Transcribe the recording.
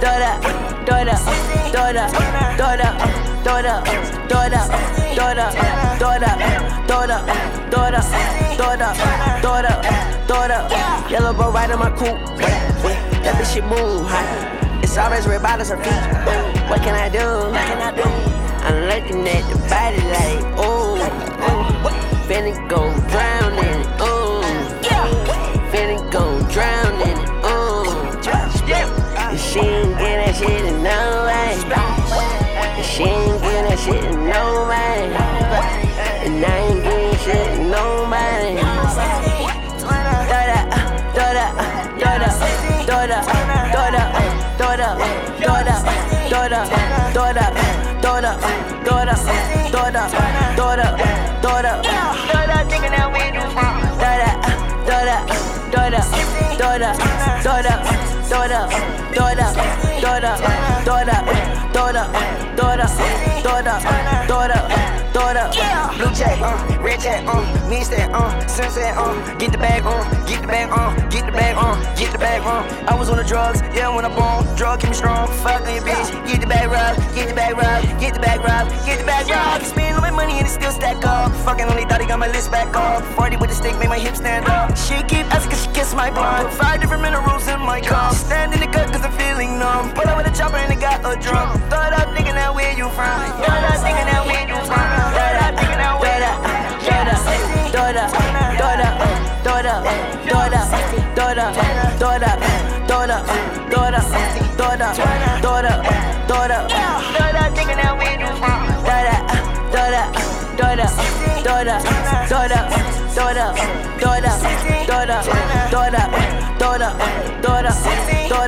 throw it up, throw it up, throw it up, throw it up, throw it up, throw it up, throw it up, throw it up, throw it up, throw it up, throw it up. Yellow bro right on my coupe, that bitch shit move. It's always red bottoms her feet. What can I do? What can I do? I'm looking at the body like, ooh, ooh. Finna go that shit in no way. And I ain't getting shit in nobody. That, throw that, throw that, throw that, throw that, throw that, throw that, throw that, nigga that, throw that, throw that, throw that, throw that, throw that, throw that, throw that, throw that, check, uh, red check, uh, me that, uh, sunset, uh, get the bag on, uh, get the bag on, uh, get the bag on, uh, get the bag on. Uh. I was on the drugs, yeah, when I'm born, drug keep me strong, fuck on your bitch, get the bag rub, get the bag rub, get the bag rub, get the bag rub. Spend all my money and it still stack up. Fucking only thought he got my list back up. 40 with the stick, made my hips stand up. She keep asking, she kiss my blunt. Five different minerals in my cup. Stand in the cut cause I'm feeling numb. Pull up with a chopper and it got a drum. Throw it up, throw it up, throw it up, throw it up, throw it up, throw it up, throw it up, throw it up, throw it up, throw it up, throw it up, Throw it up, nigga, now where you from? throw it up, throw it up, throw it up, throw it up, throw it up, throw it up, throw it up, throw it up, throw it up, throw it up, throw it up, throw it up, throw it up, throw it up, throw it up.